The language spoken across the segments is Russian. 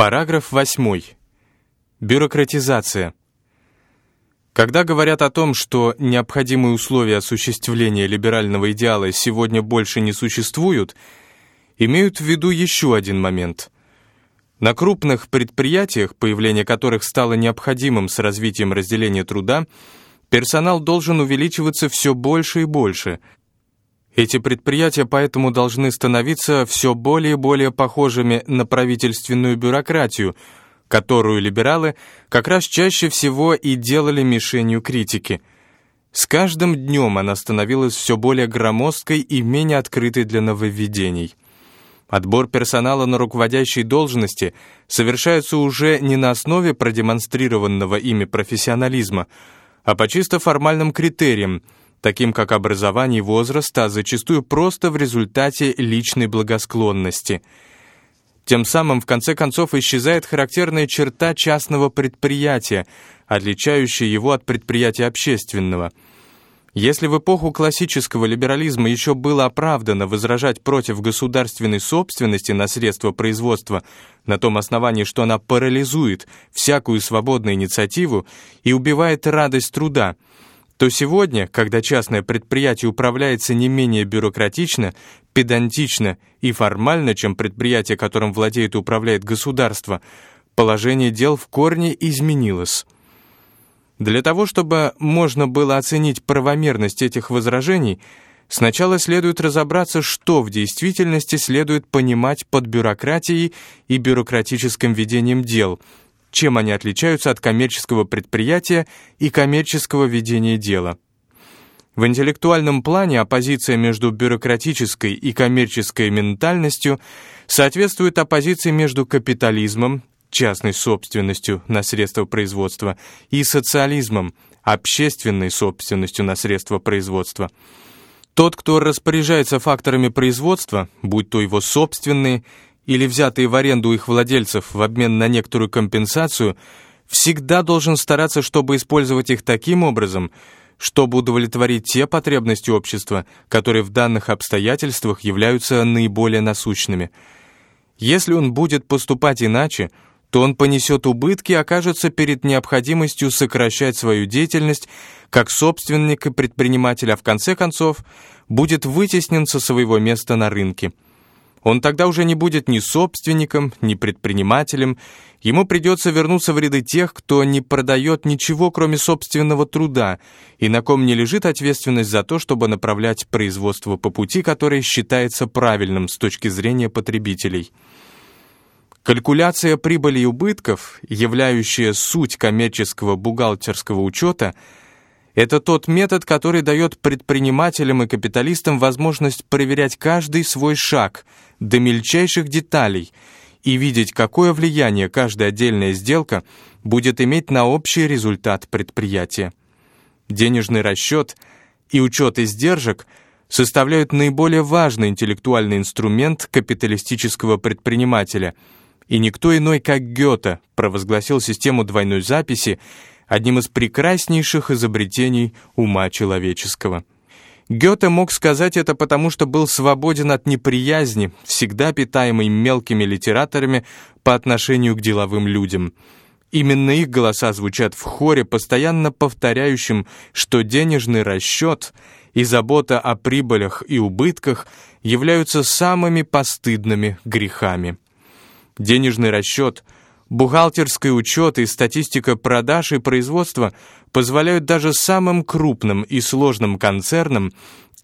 Параграф 8. Бюрократизация. Когда говорят о том, что необходимые условия осуществления либерального идеала сегодня больше не существуют, имеют в виду еще один момент. На крупных предприятиях, появление которых стало необходимым с развитием разделения труда, персонал должен увеличиваться все больше и больше. Эти предприятия поэтому должны становиться все более и более похожими на правительственную бюрократию – которую либералы как раз чаще всего и делали мишенью критики. С каждым днем она становилась все более громоздкой и менее открытой для нововведений. Отбор персонала на руководящей должности совершается уже не на основе продемонстрированного ими профессионализма, а по чисто формальным критериям, таким как образование и возраст, а зачастую просто в результате личной благосклонности – тем самым, в конце концов, исчезает характерная черта частного предприятия, отличающая его от предприятия общественного. Если в эпоху классического либерализма еще было оправдано возражать против государственной собственности на средства производства на том основании, что она парализует всякую свободную инициативу и убивает радость труда – то сегодня, когда частное предприятие управляется не менее бюрократично, педантично и формально, чем предприятие, которым владеет и управляет государство, положение дел в корне изменилось. Для того, чтобы можно было оценить правомерность этих возражений, сначала следует разобраться, что в действительности следует понимать под бюрократией и бюрократическим ведением дел – чем они отличаются от коммерческого предприятия и коммерческого ведения дела. В интеллектуальном плане оппозиция между бюрократической и коммерческой ментальностью соответствует оппозиции между капитализмом, частной собственностью на средства производства, и социализмом, общественной собственностью на средства производства. Тот, кто распоряжается факторами производства, будь то его собственные или взятые в аренду их владельцев в обмен на некоторую компенсацию, всегда должен стараться, чтобы использовать их таким образом, чтобы удовлетворить те потребности общества, которые в данных обстоятельствах являются наиболее насущными. Если он будет поступать иначе, то он понесет убытки и окажется перед необходимостью сокращать свою деятельность как собственник и предприниматель, а в конце концов будет вытеснен со своего места на рынке. Он тогда уже не будет ни собственником, ни предпринимателем. Ему придется вернуться в ряды тех, кто не продает ничего, кроме собственного труда, и на ком не лежит ответственность за то, чтобы направлять производство по пути, который считается правильным с точки зрения потребителей. Калькуляция прибыли и убытков, являющая суть коммерческого бухгалтерского учета – это тот метод, который дает предпринимателям и капиталистам возможность проверять каждый свой шаг до мельчайших деталей и видеть, какое влияние каждая отдельная сделка будет иметь на общий результат предприятия. Денежный расчет и учет издержек составляют наиболее важный интеллектуальный инструмент капиталистического предпринимателя, и никто иной, как Гёте, провозгласил систему двойной записи одним из прекраснейших изобретений ума человеческого. Гёте мог сказать это потому, что был свободен от неприязни, всегда питаемой мелкими литераторами по отношению к деловым людям. Именно их голоса звучат в хоре, постоянно повторяющим, что денежный расчет и забота о прибылях и убытках являются самыми постыдными грехами. Денежный расчет — Бухгалтерский учет и статистика продаж и производства позволяют даже самым крупным и сложным концернам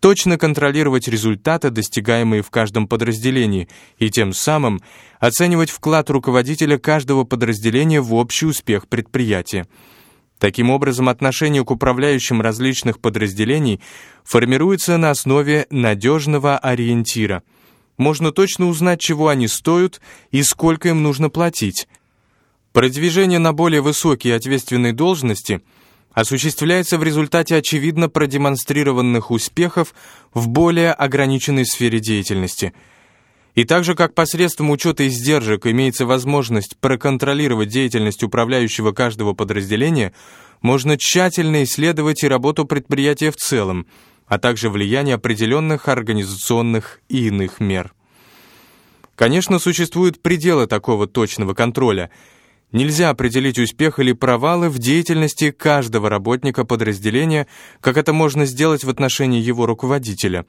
точно контролировать результаты, достигаемые в каждом подразделении, и тем самым оценивать вклад руководителя каждого подразделения в общий успех предприятия. Таким образом, отношение к управляющим различных подразделений формируется на основе надежного ориентира. Можно точно узнать, чего они стоят и сколько им нужно платить, Продвижение на более высокие ответственные должности осуществляется в результате очевидно продемонстрированных успехов в более ограниченной сфере деятельности. И так же, как посредством учета издержек имеется возможность проконтролировать деятельность управляющего каждого подразделения, можно тщательно исследовать и работу предприятия в целом, а также влияние определенных организационных и иных мер. Конечно, существуют пределы такого точного контроля. Нельзя определить успех или провалы в деятельности каждого работника подразделения, как это можно сделать в отношении его руководителя.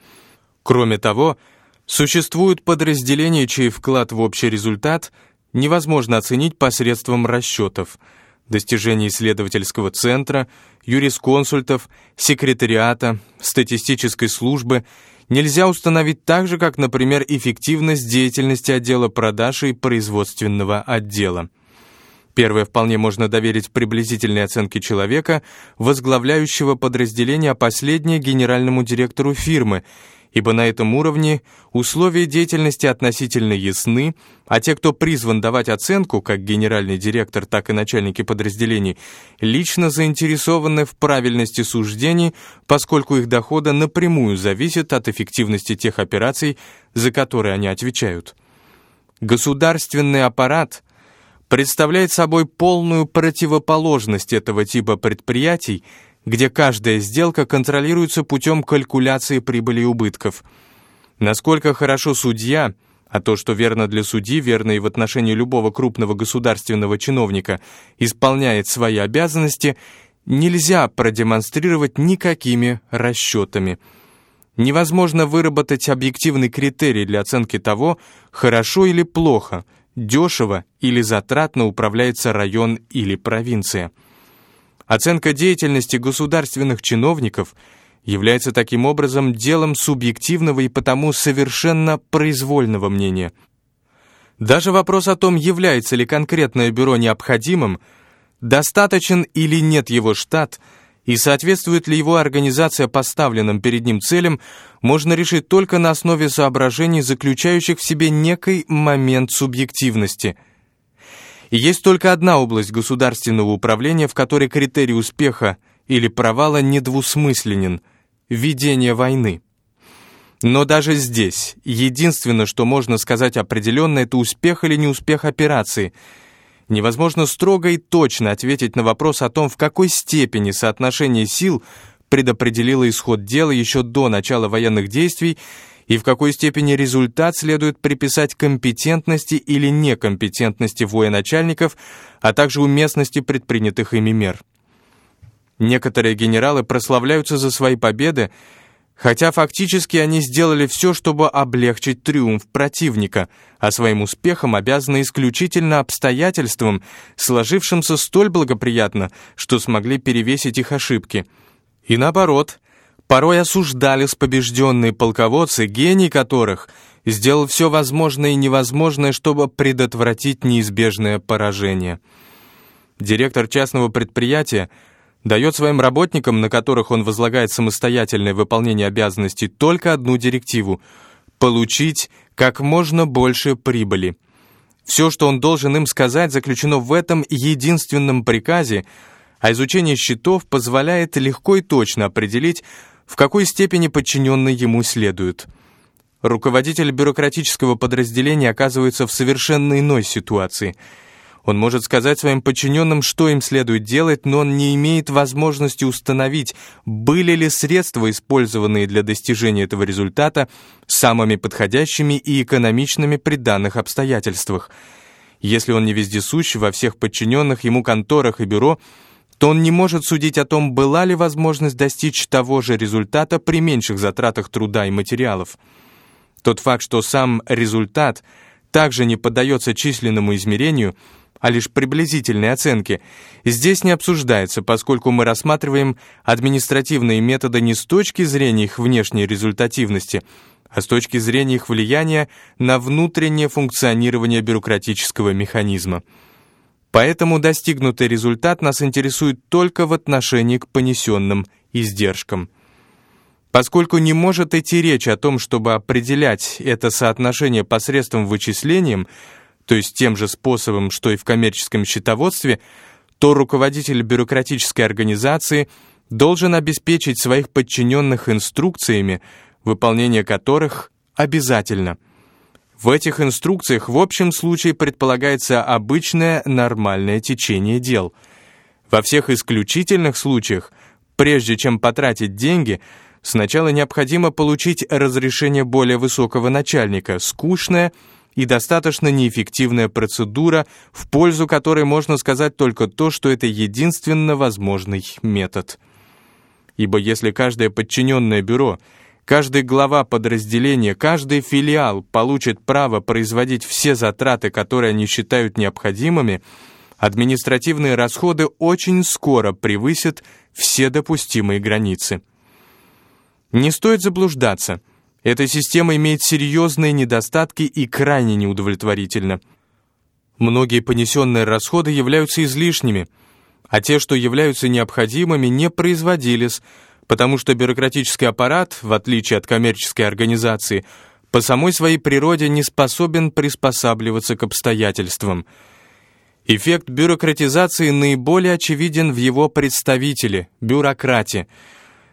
Кроме того, существуют подразделения, чей вклад в общий результат невозможно оценить посредством расчетов – достижений исследовательского центра, юрисконсультов, секретариата, статистической службы нельзя установить так же, как, например, эффективность деятельности отдела продаж и производственного отдела. Первое вполне можно доверить приблизительной оценке человека, возглавляющего подразделение, а последнее – генеральному директору фирмы – ибо на этом уровне условия деятельности относительно ясны, а те, кто призван давать оценку, как генеральный директор, так и начальники подразделений, лично заинтересованы в правильности суждений, поскольку их дохода напрямую зависит от эффективности тех операций, за которые они отвечают. Государственный аппарат представляет собой полную противоположность этого типа предприятий, где каждая сделка контролируется путем калькуляции прибыли и убытков. Насколько хорошо судья, а то, что верно для судьи, верно и в отношении любого крупного государственного чиновника, исполняет свои обязанности, нельзя продемонстрировать никакими расчетами. Невозможно выработать объективный критерий для оценки того, хорошо или плохо, дешево или затратно управляется район или провинция. Оценка деятельности государственных чиновников является таким образом делом субъективного и потому совершенно произвольного мнения. Даже вопрос о том, является ли конкретное бюро необходимым, достаточен или нет его штат и соответствует ли его организация поставленным перед ним целям, можно решить только на основе соображений, заключающих в себе некий момент субъективности – и есть только одна область государственного управления, в которой критерий успеха или провала недвусмысленен – ведение войны. Но даже здесь единственное, что можно сказать определенно, это успех или неуспех операции. Невозможно строго и точно ответить на вопрос о том, в какой степени соотношение сил предопределило исход дела еще до начала военных действий и в какой степени результат следует приписать компетентности или некомпетентности военачальников, а также уместности предпринятых ими мер. Некоторые генералы прославляются за свои победы, хотя фактически они сделали все, чтобы облегчить триумф противника, а своим успехом обязаны исключительно обстоятельствам, сложившимся столь благоприятно, что смогли перевесить их ошибки. И наоборот – Порой осуждались побежденные полководцы, гений которых сделал все возможное и невозможное, чтобы предотвратить неизбежное поражение. Директор частного предприятия дает своим работникам, на которых он возлагает самостоятельное выполнение обязанностей, только одну директиву – получить как можно больше прибыли. Все, что он должен им сказать, заключено в этом единственном приказе, а изучение счетов позволяет легко и точно определить, в какой степени подчиненный ему следует. Руководитель бюрократического подразделения оказывается в совершенно иной ситуации. Он может сказать своим подчиненным, что им следует делать, но он не имеет возможности установить, были ли средства, использованные для достижения этого результата, самыми подходящими и экономичными при данных обстоятельствах. Если он не вездесущ во всех подчиненных ему конторах и бюро – то он не может судить о том, была ли возможность достичь того же результата при меньших затратах труда и материалов. Тот факт, что сам результат также не поддается численному измерению, а лишь приблизительной оценке, здесь не обсуждается, поскольку мы рассматриваем административные методы не с точки зрения их внешней результативности, а с точки зрения их влияния на внутреннее функционирование бюрократического механизма. Поэтому достигнутый результат нас интересует только в отношении к понесенным издержкам. Поскольку не может идти речь о том, чтобы определять это соотношение посредством вычислением, то есть тем же способом, что и в коммерческом счетоводстве, то руководитель бюрократической организации должен обеспечить своих подчиненных инструкциями, выполнение которых обязательно – в этих инструкциях в общем случае предполагается обычное нормальное течение дел. Во всех исключительных случаях, прежде чем потратить деньги, сначала необходимо получить разрешение более высокого начальника, скучное и достаточно неэффективная процедура, в пользу которой можно сказать только то, что это единственно возможный метод. Ибо если каждое подчиненное бюро, каждый глава подразделения, каждый филиал получит право производить все затраты, которые они считают необходимыми, административные расходы очень скоро превысят все допустимые границы. Не стоит заблуждаться. Эта система имеет серьезные недостатки и крайне неудовлетворительна. Многие понесенные расходы являются излишними, а те, что являются необходимыми, не производились, потому что бюрократический аппарат, в отличие от коммерческой организации, по самой своей природе не способен приспосабливаться к обстоятельствам. Эффект бюрократизации наиболее очевиден в его представителе – бюрократе –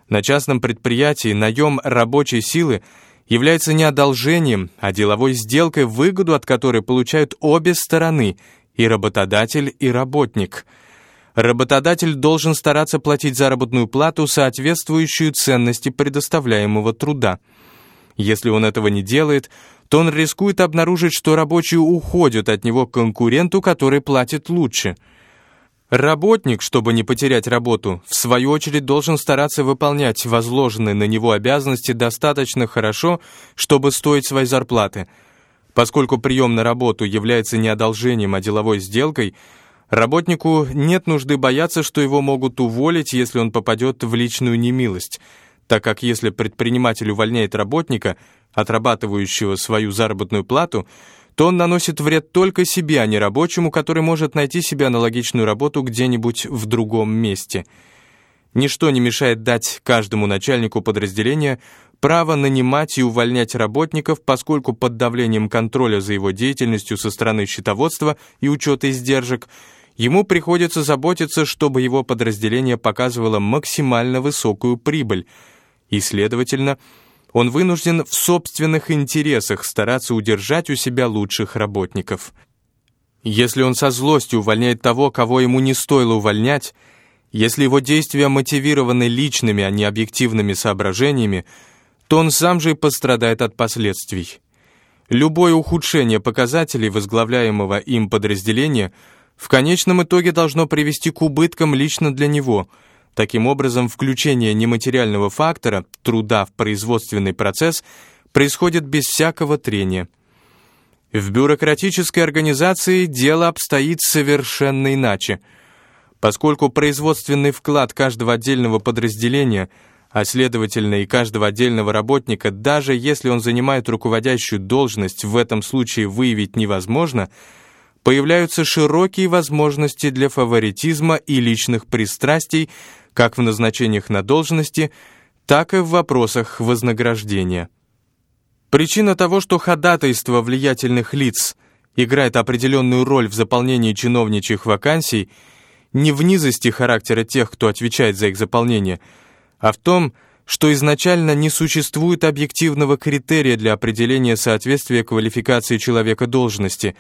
на частном предприятии наем рабочей силы является не одолжением, а деловой сделкой, выгоду от которой получают обе стороны – и работодатель, и работник. Работодатель должен стараться платить заработную плату, соответствующую ценности предоставляемого труда. Если он этого не делает, то он рискует обнаружить, что рабочие уходят от него к конкуренту, который платит лучше – Работник, чтобы не потерять работу, в свою очередь должен стараться выполнять возложенные на него обязанности достаточно хорошо, чтобы стоить своей зарплаты. Поскольку прием на работу является не одолжением, а деловой сделкой, работнику нет нужды бояться, что его могут уволить, если он попадет в личную немилость, так как если предприниматель увольняет работника, отрабатывающего свою заработную плату, то он наносит вред только себе, а не рабочему, который может найти себе аналогичную работу где-нибудь в другом месте. Ничто не мешает дать каждому начальнику подразделения право нанимать и увольнять работников, поскольку под давлением контроля за его деятельностью со стороны счетоводства и учета издержек ему приходится заботиться, чтобы его подразделение показывало максимально высокую прибыль, и, следовательно, он вынужден в собственных интересах стараться удержать у себя лучших работников. Если он со злостью увольняет того, кого ему не стоило увольнять, если его действия мотивированы личными, а не объективными соображениями, то он сам же и пострадает от последствий. Любое ухудшение показателей возглавляемого им подразделения в конечном итоге должно привести к убыткам лично для него – Таким образом, включение нематериального фактора, труда в производственный процесс, происходит без всякого трения. В бюрократической организации дело обстоит совершенно иначе. Поскольку производственный вклад каждого отдельного подразделения, а следовательно и каждого отдельного работника, даже если он занимает руководящую должность, в этом случае выявить невозможно – появляются широкие возможности для фаворитизма и личных пристрастий как в назначениях на должности, так и в вопросах вознаграждения. Причина того, что ходатайство влиятельных лиц играет определенную роль в заполнении чиновничьих вакансий, не в низости характера тех, кто отвечает за их заполнение, а в том, что изначально не существует объективного критерия для определения соответствия квалификации человека должности.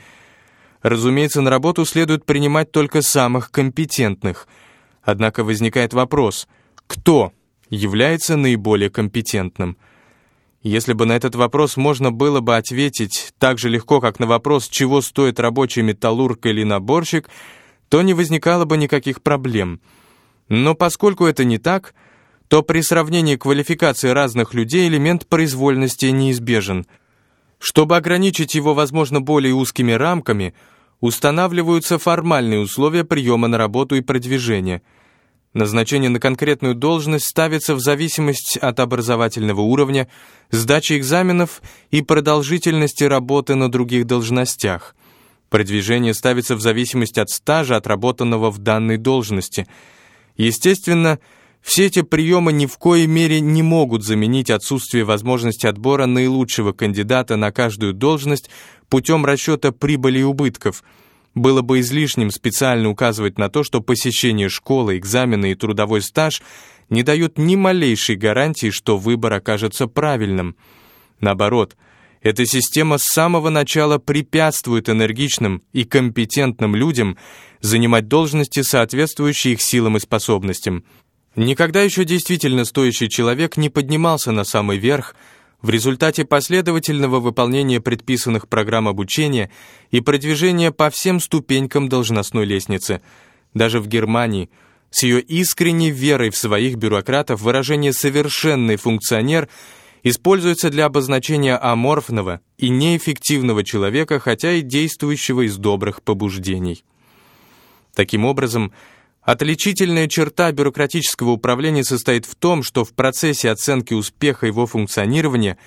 Разумеется, на работу следует принимать только самых компетентных – Однако возникает вопрос, кто является наиболее компетентным? Если бы на этот вопрос можно было бы ответить так же легко, как на вопрос, чего стоит рабочий металлург или наборщик, то не возникало бы никаких проблем. Но поскольку это не так, то при сравнении квалификации разных людей элемент произвольности неизбежен. Чтобы ограничить его, возможно, более узкими рамками – устанавливаются формальные условия приема на работу и продвижения. Назначение на конкретную должность ставится в зависимости от образовательного уровня, сдачи экзаменов и продолжительности работы на других должностях. Продвижение ставится в зависимости от стажа, отработанного в данной должности. Естественно, все эти приемы ни в коей мере не могут заменить отсутствие возможности отбора наилучшего кандидата на каждую должность путем расчета прибыли и убытков. Было бы излишним специально указывать на то, что посещение школы, экзамены и трудовой стаж не дают ни малейшей гарантии, что выбор окажется правильным. Наоборот, эта система с самого начала препятствует энергичным и компетентным людям занимать должности, соответствующие их силам и способностям – Никогда еще действительно стоящий человек не поднимался на самый верх, в результате последовательного выполнения предписанных программ обучения и продвижения по всем ступенькам должностной лестницы. Даже в Германии с ее искренней верой в своих бюрократов выражение «совершенный функционер» используется для обозначения аморфного и неэффективного человека, хотя и действующего из добрых побуждений. Таким образом, отличительная черта бюрократического управления состоит в том, что в процессе оценки успеха его функционирования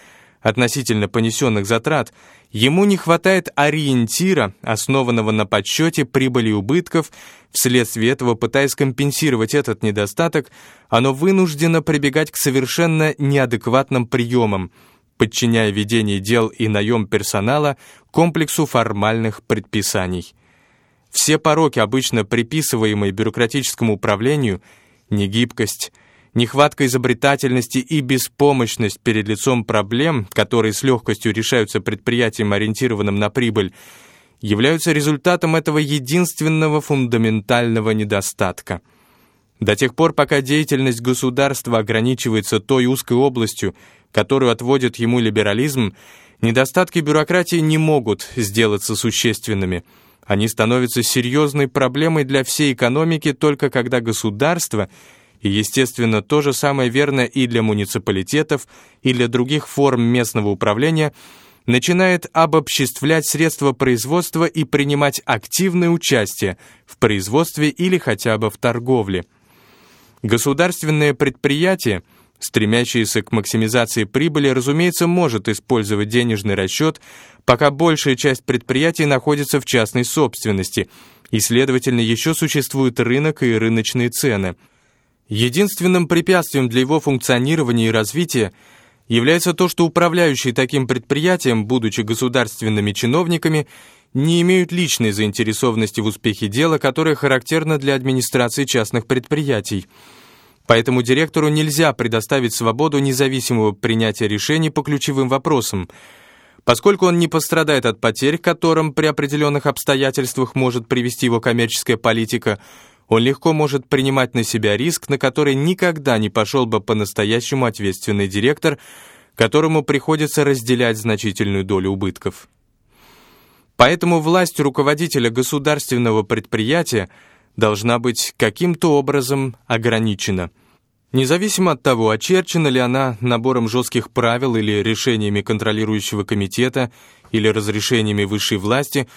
относительно понесенных затрат ему не хватает ориентира, основанного на подсчете прибыли и убытков, вследствие этого, пытаясь компенсировать этот недостаток, оно вынуждено прибегать к совершенно неадекватным приемам, подчиняя ведение дел и наем персонала комплексу формальных предписаний. Все пороки, обычно приписываемые бюрократическому управлению, негибкость, нехватка изобретательности и беспомощность перед лицом проблем, которые с легкостью решаются предприятием, ориентированным на прибыль, являются результатом этого единственного фундаментального недостатка. До тех пор, пока деятельность государства ограничивается той узкой областью, которую отводит ему либерализм, недостатки бюрократии не могут сделаться существенными – они становятся серьезной проблемой для всей экономики только когда государство, и, естественно, то же самое верно и для муниципалитетов, и для других форм местного управления, начинает обобществлять средства производства и принимать активное участие в производстве или хотя бы в торговле. Государственное предприятие – стремящийся к максимизации прибыли, разумеется, может использовать денежный расчет, пока большая часть предприятий находится в частной собственности, и, следовательно, еще существует рынок и рыночные цены. Единственным препятствием для его функционирования и развития является то, что управляющие таким предприятием, будучи государственными чиновниками, не имеют личной заинтересованности в успехе дела, которая характерна для администрации частных предприятий. Поэтому директору нельзя предоставить свободу независимого принятия решений по ключевым вопросам, поскольку он не пострадает от потерь, которым при определенных обстоятельствах может привести его коммерческая политика, он легко может принимать на себя риск, на который никогда не пошел бы по-настоящему ответственный директор, которому приходится разделять значительную долю убытков. Поэтому власть руководителя государственного предприятия – должна быть каким-то образом ограничена. Независимо от того, очерчена ли она набором жестких правил или решениями контролирующего комитета или разрешениями высшей власти,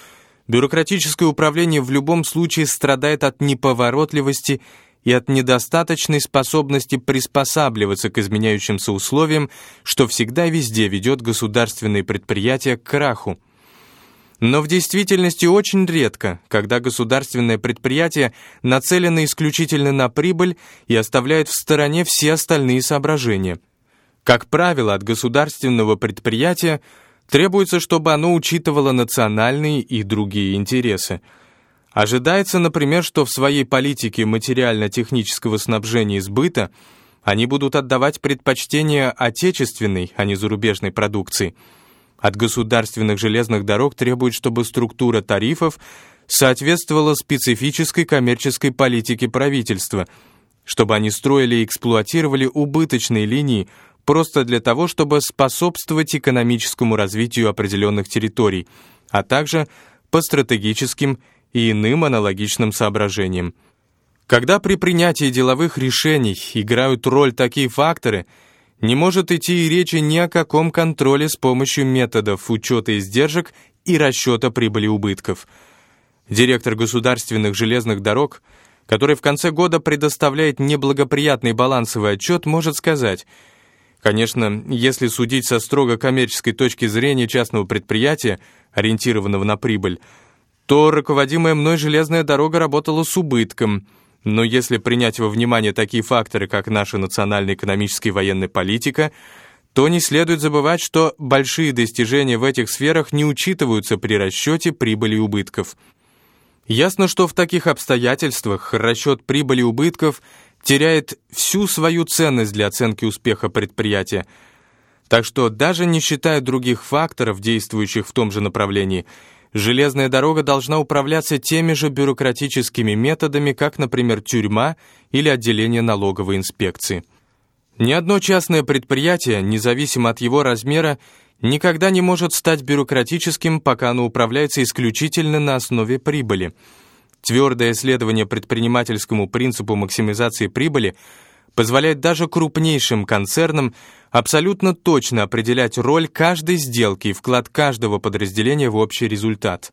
бюрократическое управление в любом случае страдает от неповоротливости и от недостаточной способности приспосабливаться к изменяющимся условиям, что всегда и везде ведет государственные предприятия к краху. Но в действительности очень редко, когда государственное предприятие нацелено исключительно на прибыль и оставляет в стороне все остальные соображения. Как правило, от государственного предприятия требуется, чтобы оно учитывало национальные и другие интересы. Ожидается, например, что в своей политике материально-технического снабжения и сбыта они будут отдавать предпочтение отечественной, а не зарубежной продукции – от государственных железных дорог требуют, чтобы структура тарифов соответствовала специфической коммерческой политике правительства, чтобы они строили и эксплуатировали убыточные линии просто для того, чтобы способствовать экономическому развитию определенных территорий, а также по стратегическим и иным аналогичным соображениям. Когда при принятии деловых решений играют роль такие факторы – не может идти и речи ни о каком контроле с помощью методов учета издержек и расчета прибыли убытков. Директор государственных железных дорог, который в конце года предоставляет неблагоприятный балансовый отчет, может сказать, конечно, если судить со строго коммерческой точки зрения частного предприятия, ориентированного на прибыль, то руководимая мной железная дорога работала с убытком – но если принять во внимание такие факторы, как наша национальная экономическая и военная политика, то не следует забывать, что большие достижения в этих сферах не учитываются при расчете прибыли и убытков. Ясно, что в таких обстоятельствах расчет прибыли и убытков теряет всю свою ценность для оценки успеха предприятия. Так что даже не считая других факторов, действующих в том же направлении, железная дорога должна управляться теми же бюрократическими методами, как, например, тюрьма или отделение налоговой инспекции. Ни одно частное предприятие, независимо от его размера, никогда не может стать бюрократическим, пока оно управляется исключительно на основе прибыли. Твердое следование предпринимательскому принципу максимизации прибыли позволяет даже крупнейшим концернам абсолютно точно определять роль каждой сделки и вклад каждого подразделения в общий результат.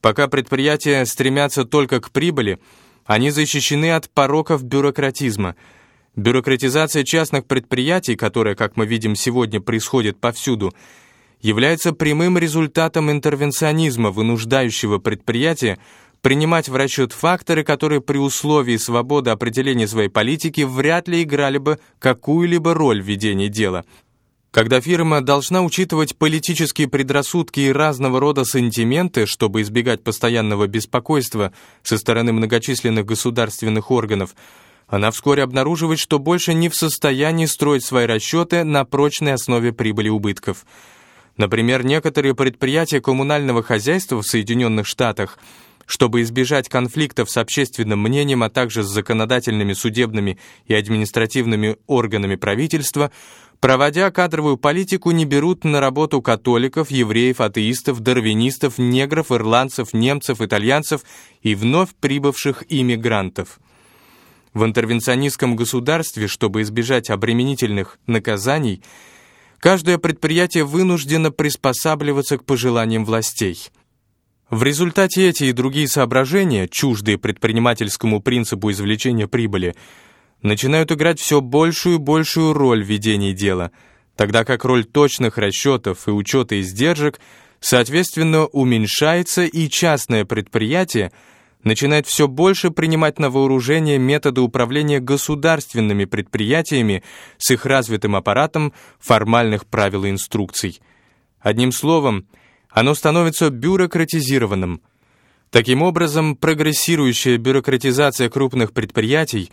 Пока предприятия стремятся только к прибыли, они защищены от пороков бюрократизма – Бюрократизация частных предприятий, которая, как мы видим сегодня, происходит повсюду, является прямым результатом интервенционизма, вынуждающего предприятия принимать в расчет факторы, которые при условии свободы определения своей политики вряд ли играли бы какую-либо роль в ведении дела. Когда фирма должна учитывать политические предрассудки и разного рода сантименты, чтобы избегать постоянного беспокойства со стороны многочисленных государственных органов, она вскоре обнаруживает, что больше не в состоянии строить свои расчеты на прочной основе прибыли убытков. Например, некоторые предприятия коммунального хозяйства в Соединенных Штатах, чтобы избежать конфликтов с общественным мнением, а также с законодательными, судебными и административными органами правительства, проводя кадровую политику, не берут на работу католиков, евреев, атеистов, дарвинистов, негров, ирландцев, немцев, итальянцев и вновь прибывших иммигрантов. В интервенционистском государстве, чтобы избежать обременительных наказаний, каждое предприятие вынуждено приспосабливаться к пожеланиям властей. В результате эти и другие соображения, чуждые предпринимательскому принципу извлечения прибыли, начинают играть все большую и большую роль в ведении дела, тогда как роль точных расчетов и учета издержек соответственно уменьшается и частное предприятие – начинает все больше принимать на вооружение методы управления государственными предприятиями с их развитым аппаратом формальных правил и инструкций. Одним словом, оно становится бюрократизированным. Таким образом, прогрессирующая бюрократизация крупных предприятий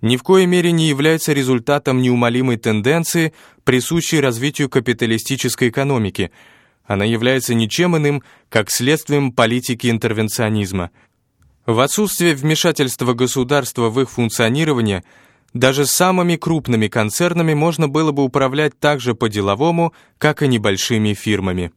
ни в коей мере не является результатом неумолимой тенденции, присущей развитию капиталистической экономики. Она является ничем иным, как следствием политики интервенционизма – в отсутствие вмешательства государства в их функционирование даже самыми крупными концернами можно было бы управлять так же по-деловому, как и небольшими фирмами.